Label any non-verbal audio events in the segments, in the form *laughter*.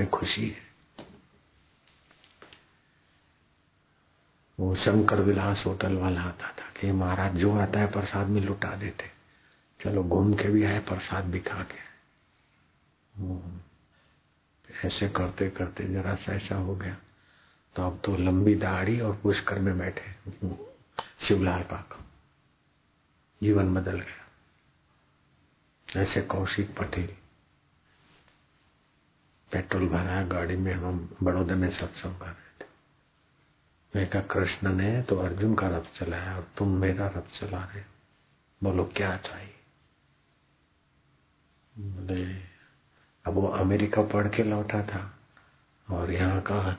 में खुशी है। वो शंकर विलास होटल वाला आता था कि महाराज जो आता है प्रसाद में लुटा देते। चलो घूम के भी आए, प्रसाद भी खा के ऐसे करते करते जरा सा ऐसा हो गया। तो अब तो लंबी दाढ़ी और पुष्कर में बैठे शिवलाल पाक। जीवन बदल गया। ऐसे कौशिक पटेल। पेट्रोल भराया गाड़ी में हम बड़ौदा में सत्संग कर रहे थे। मैं कहा, कृष्ण ने तो अर्जुन का रथ चलाया और तुम मेरा रथ चला रहे बोलो, क्या चाहिए? बोले, अब वो अमेरिका पढ़ के लौटा था और यहाँ का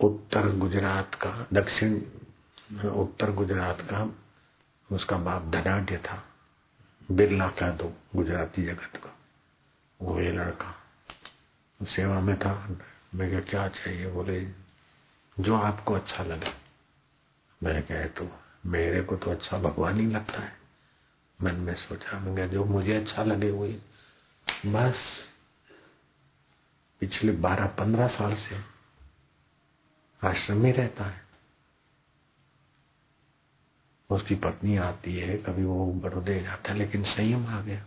उत्तर गुजरात का, दक्षिण, उत्तर गुजरात का, उसका बाप धनाढ़ था, बिरला का दो गुजराती जगत का, वो ये लड़का सेवा में था। मैं क्या क्या चाहिए? बोले, जो आपको अच्छा लगे। मैं कहे तो मेरे को तो अच्छा भगवान ही लगता है। मन में सोचा, मैं जो मुझे अच्छा लगे वही बस पिछले बारह पंद्रह साल से आश्रम में रहता है। उसकी पत्नी आती है, कभी वो बड़ोदे जाता है, लेकिन संयम आ गया।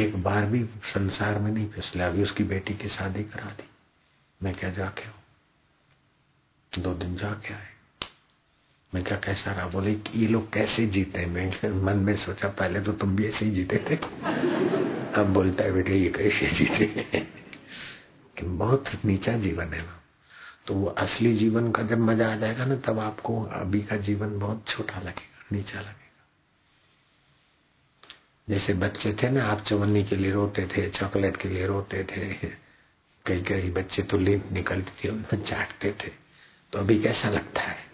एक बार भी संसार में नहीं फिसले, अभी उसकी बेटी की शादी करा दी। मैं क्या जाके हूँ दो दिन जाके आए। मैं क्या कैसा रहा? बोले, ये लोग कैसे जीते? मैं *laughs* मन में सोचा, पहले तो तुम भी ऐसे ही जीते थे। अब बोलता है, बेटे, ये कैसे जीते? *laughs* कि बहुत नीचा जीवन है तो वो असली जीवन का जब मज़ा आ जाएगा ना, तब आपको अभी का जीवन बहुत छोटा लगेगा, नीचा लगेगा। जैसे बच्चे थे ना, आप चवन्नी के लिए रोते थे, चॉकलेट के लिए रोते थे कई कई बच्चे तो लीप निकलती थी, उनमें चाटते थे। तो अभी कैसा लगता है?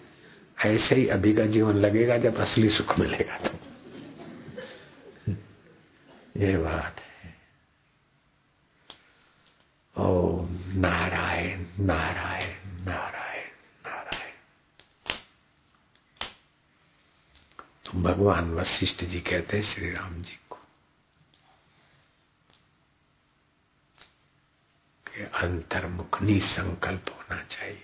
ऐसे ही अभी का जीवन लगेगा जब असली सुख मिलेगा तो। ये बात है। ओ नारायण नारायण नारायण नारायण। तो भगवान वशिष्ठ जी कहते श्री राम जी को कि अंतर्मुख निसंकल्प होना चाहिए।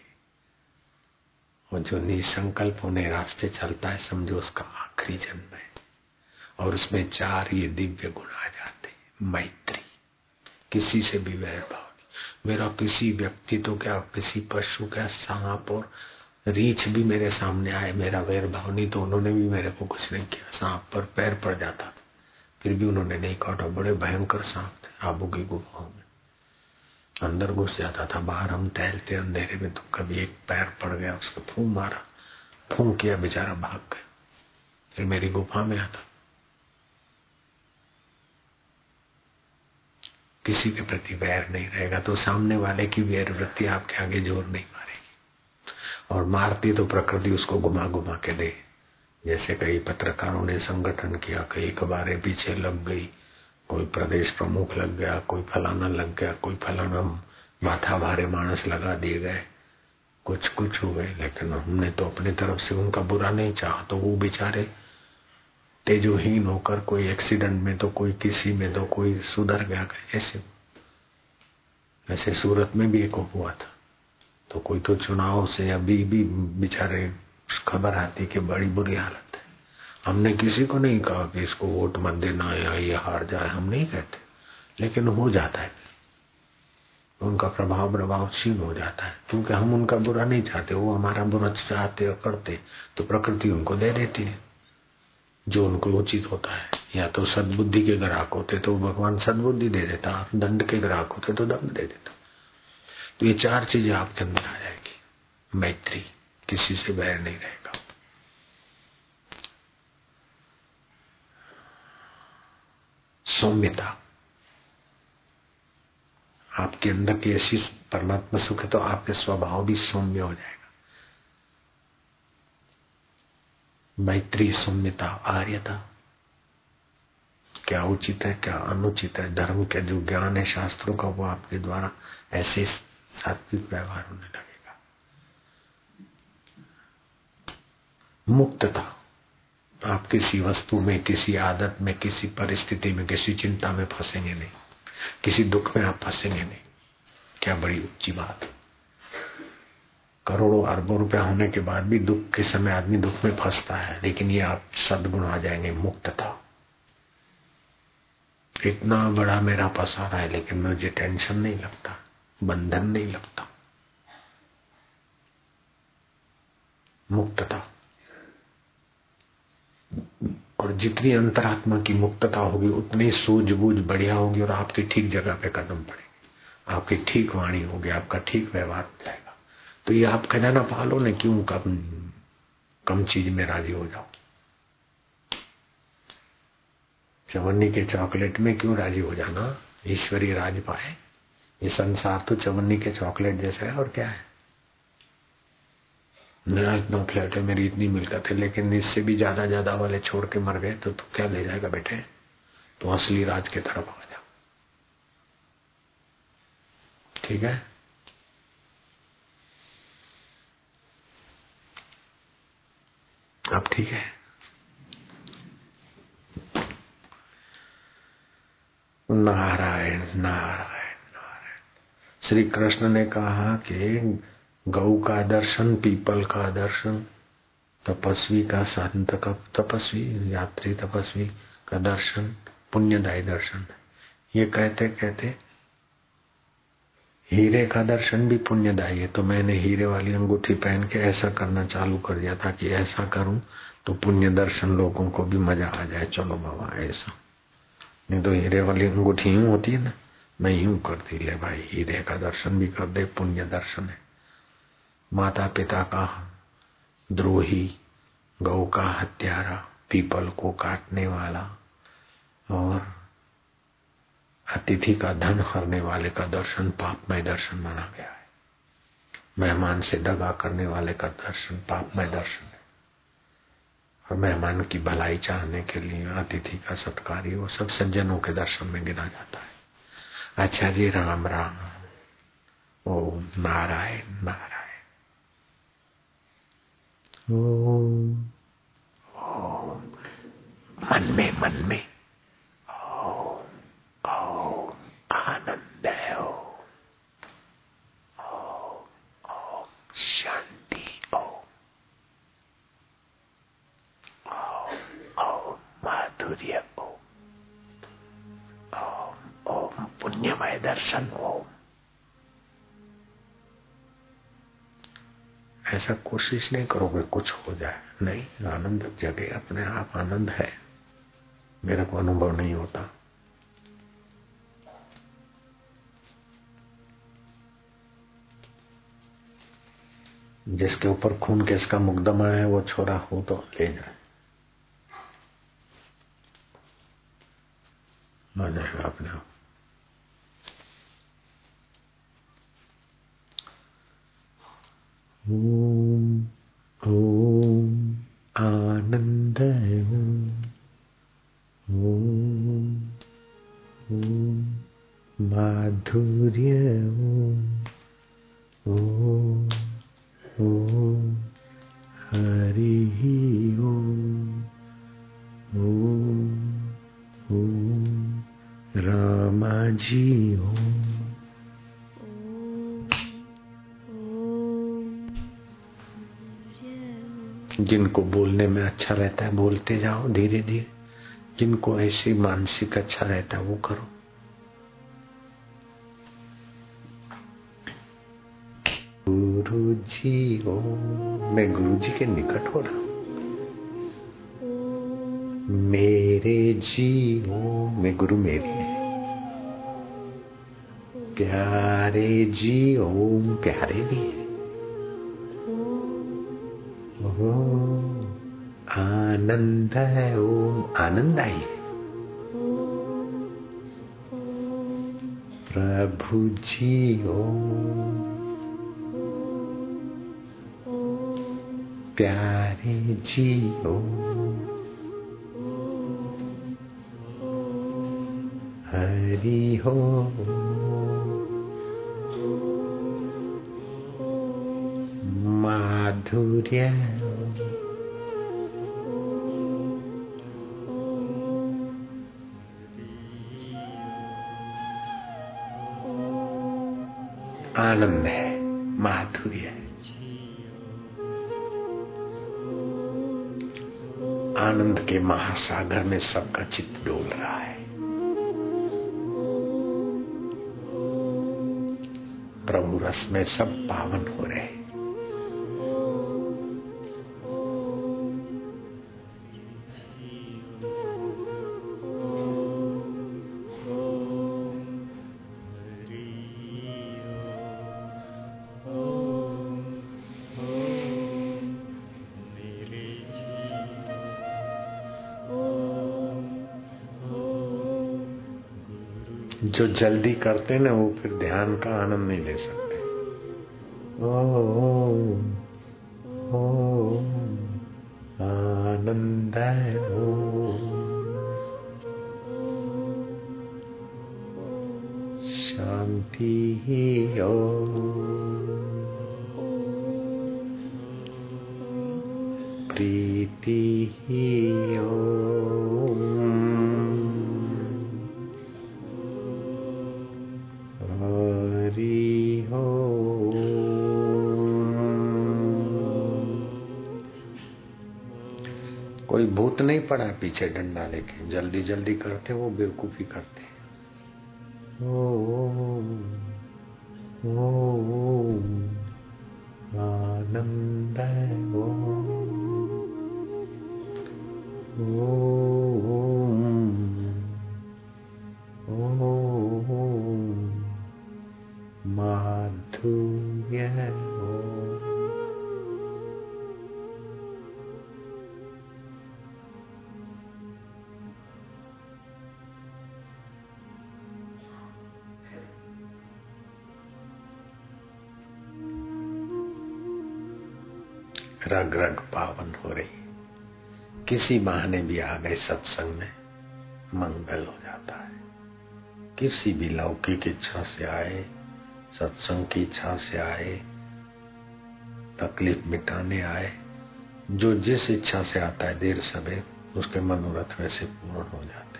वो जो निसंकल्प होने रास्ते चलता है, समझो उसका आखिरी जन्म है। और उसमें चार ये दिव्य गुण आ जाते हैं। मैत्री। किसी से भी वैर भाव नहीं। मेरा किसी व्यक्ति तो क्या, किसी पशु क्या, सांप और रीछ भी मेरे सामने आए, मेरा वैर भाव नहीं तो उन्होंने भी मेरे को कुछ नहीं किया। सांप पर पैर पड़ जाता फिर भी उन्होंने नहीं काटा। बड़े भयंकर सांप थे, आबू की गुफाओं में। अंदर घुस जाता था, बाहर हम टहलते, अंधेरे में तो कभी एक पैर पड़ गया, उसको फू मारा फू किया, बेचारा भाग गया। फिर मेरी गुफा में आता। किसी के प्रति वैर नहीं रहेगा तो सामने वाले की वैर वृत्ति आपके आगे ज़ोर नहीं मारेगी। और मारती तो प्रकृति उसको घुमा घुमा के दे। जैसे कई पत्रकारों ने संगठन किया, कई अखबारें पीछे लग गई कोई प्रदेश प्रमुख लग गया, कोई फलाना लग गया, कोई फलाना माथा भारे मानस लगा दिए गए। कुछ कुछ हो गए, लेकिन हमने तो अपनी तरफ़ से उनका बुरा नहीं चाहा तो वो बेचारे तेजोहीन होकर कोई एक्सीडेंट में तो कोई किसी में तो कोई सुधर गया ऐसे। ऐसे सूरत में भी एक हुआ था। तो कोई तो चुनाव से अभी भी बेचारे खबर आती कि बड़ी बुरी हालत। हमने किसी को नहीं कहा कि इसको वोट मत देना या ये हार जाए, हम नहीं कहते। लेकिन हो जाता है। उनका प्रभाव प्रभाव क्षीण हो जाता है, क्योंकि हम उनका बुरा नहीं चाहते, वो हमारा बुरा चाहते और करते तो प्रकृति उनको दे देती है। जो उनको उचित होता है, या तो सदबुद्धि के ग्राहक होते तो भगवान सदबुद्धि दे देता दंड के ग्राहक होते तो दंड दे देता। तो ये चार चीज़ें आपके अंदर आ जाएगी। मैत्री, किसी से बैर नहीं रहेगा। सौम्यता। आपके अंदर की ऐसी परमात्मा सुख है तो आपके स्वभाव भी सौम्य हो जाएगा। मैत्री, सौम्यता, आर्यता। क्या उचित है, क्या अनुचित है? धर्म के जो ज्ञान है, शास्त्रों का, वो आपके द्वारा ऐसे सात्विक व्यवहार होने लगेगा। मुक्तता। आप किसी वस्तु में, किसी आदत में, किसी परिस्थिति में, किसी चिंता में फंसेंगे नहीं। किसी दुख में आप फंसेंगे नहीं। क्या बड़ी ऊँची बात करोड़ों, अरबों रुपया होने के बाद भी दुख के समय आदमी दुख में फंसता है, लेकिन ये आप सदगुण आ जाएँगे, मुक्त था। इतना बड़ा मेरा पसारा है, लेकिन मुझे टेंशन नहीं लगता, बंधन नहीं लगता। मुक्तता और जितनी अंतरात्मा की मुक्तता होगी, उतनी सूझबूझ बढ़िया होगी और आपकी ठीक जगह पे कदम पड़ेगी। आपकी ठीक वाणी होगी, आपका ठीक व्यवहार जाएगा। तो ये आप खजाना पालो ने क्यों कम कम चीज़ में राज़ी हो जाओ? चवन्नी के चॉकलेट में क्यों राज़ी हो जाना? ईश्वरी राज पाए। ये संसार तो चवन्नी के चॉकलेट जैसा है और क्या है? मेरा इतना फ्लैट है, मेरी इतनी मिलकत है, लेकिन इससे भी ज़्यादा ज़्यादा वाले छोड़ के मर गए तो तू क्या ले जाएगा बेटे? तो असली राज के तरफ़ आ जा। ठीक है? अब ठीक है। नारायण नारायण नारायण। श्री कृष्ण ने कहा कि गौ का दर्शन, पीपल का दर्शन, तपस्वी का संत का तपस्वी, यात्री तपस्वी का दर्शन, पुण्यदायी दर्शन। ये कहते कहते, हीरे का दर्शन भी पुण्यदायी है। तो मैंने हीरे वाली अंगूठी पहन के ऐसा करना चालू कर दिया था कि ऐसा करूँ तो पुण्य दर्शन लोगों को भी मज़ा आ जाए। चलो बाबा, ऐसा। नहीं तो हीरे वाली अंगूठी यूँ होती है ना, मैं यूँ करती, ले भाई, हीरे का दर्शन भी कर दे, पुण्य दर्शन है। माता पिता का द्रोही गौ का हत्यारा, पीपल को काटने वाला और अतिथि का धन हरने वाले का दर्शन पापमय दर्शन माना गया है। मेहमान से दगा करने वाले का दर्शन पापमय दर्शन है। और मेहमान की भलाई चाहने के लिए अतिथि का सत्कार वो सब सज्जनों के दर्शन में गिना जाता है। अच्छा जी, राम राम। ओ नारायण नारायण। ओम मन में मन में आनंद है शांति माधुर्य ओम ओम पुण्यमय दर्शन ओम ऐसा कोशिश नहीं करोगे कुछ हो जाए। नहीं, आनंद जगे अपने आप आनंद है। मेरे को अनुभव नहीं होता। जिसके ऊपर खून केस का मुकदमा है, वो छोरा हो तो ले जाए। माधुर्य। ओ ओम हरि ओम ओम ओम रामा जी ओम जिनको बोलने में अच्छा रहता है, बोलते जाओ धीरे धीरे जिनको ऐसी मानसिक अच्छा रहता है, वो करो। गुरु जी ओ, मैं गुरु जी के निकट हो रहा हूँ। मेरे जी ओ मैं गुरु मेरे प्यारे जी ओम प्यारे भी है। आनंद है ओम आनंद आई प्रभु जी ओम प्यारे जी ओम हरि हो। माधुर्य। आनंद है माधुर्य है। आनंद के महासागर में सबका चित्त डोल रहा है। प्रभु रस में सब पावन हो रहे हैं। जो जल्दी करते ना वो फिर ध्यान का आनंद नहीं ले सकते। ओ, कोई भूत नहीं पड़ा पीछे डंडा लेके। जल्दी जल्दी करते वो बेवकूफ़ी करते। ओ, ओ, आनंद ओ, ओ, माधुर्य रग रग पावन हो रही। किसी बहाने भी आ गए सत्संग में, मंगल हो जाता है। किसी भी लौकिक इच्छा से आए सत्संग की इच्छा से आए, तकलीफ़ मिटाने आए। जो जिस इच्छा से आता है, देर सवेर उसके मनोरथ वैसे पूर्ण हो जाते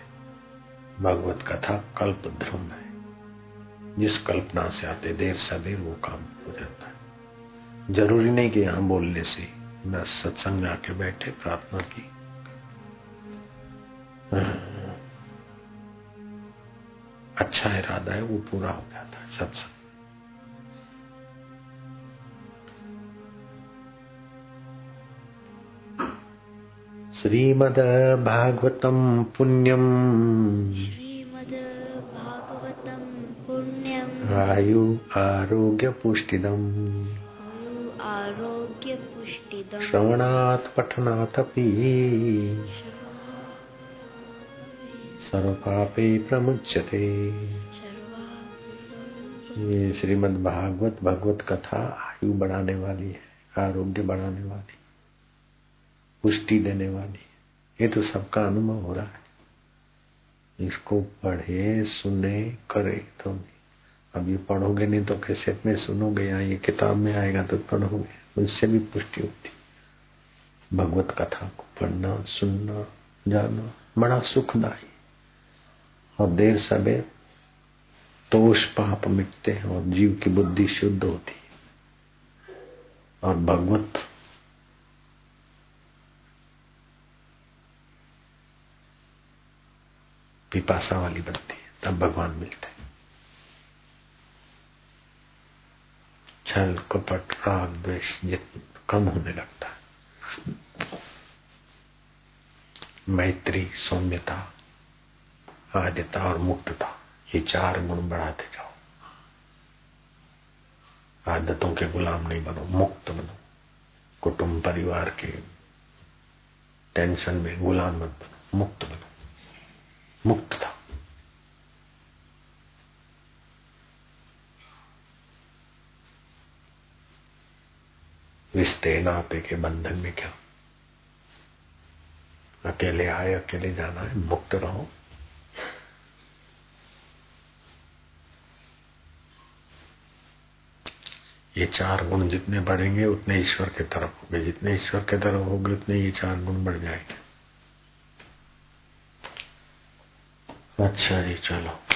भगवत कथा कल्प ध्रुम है। जिस कल्पना से आते, देर सवेर वो काम हो जाता है। ज़रूरी नहीं कि यहाँ बोलने से न सत्संग में आके बैठे, प्रार्थना की। अच्छा इरादा है, वो पूरा हो जाता है सत्संग। श्रीमद भागवतम पुण्यम श्रीमद् भागवतं पुण्यम् आयु आरोग्य पुष्टिदम आयु आरोग्यपुष्टिदम् श्रवणात् पठनादपि सर्वपापे प्रमुच्यते। ये श्रीमद् भागवत भगवत कथा आयु बढ़ाने वाली है आरोग्य बढ़ाने वाली। पुष्टि देने वाली। ये तो सबका अनुभव हो रहा है। इसको पढ़े, सुने, करे तो अब ये पढ़ोगे नहीं तो कैसेट में सुनोगे या ये किताब में आएगा तो पढ़ोगे। उससे भी पुष्टि होती। भगवत कथा को पढ़ना, सुनना जाना बड़ा सुखदायी। और देर सवेर दोष पाप मिटते हैं और जीव की बुद्धि शुद्ध होती है। और भगवत पिपासा वाली बनती है, तब भगवान मिलते हैं। छल, कपट, राग, द्वेष कम होने लगता है। मैत्री, सौम्यता, आद्यता और मुक्तता, ये चार गुण बढ़ाते जाओ। आदतों के गुलाम नहीं बनो, मुक्त बनो। कुटुंब, परिवार के टेंशन में गुलाम मत बनो, मुक्त बनो। मुक्तता रिश्ते नाते के बंधन में क्या? अकेले आए, अकेले जाना है, मुक्त रहो। ये चार गुण जितने बढ़ेंगे, उतने ईश्वर के तरफ़ होंगे। जितने ईश्वर के तरफ़ होंगे, उतने ये चार गुण बढ़ जाएँगे। अच्छा जी चलो।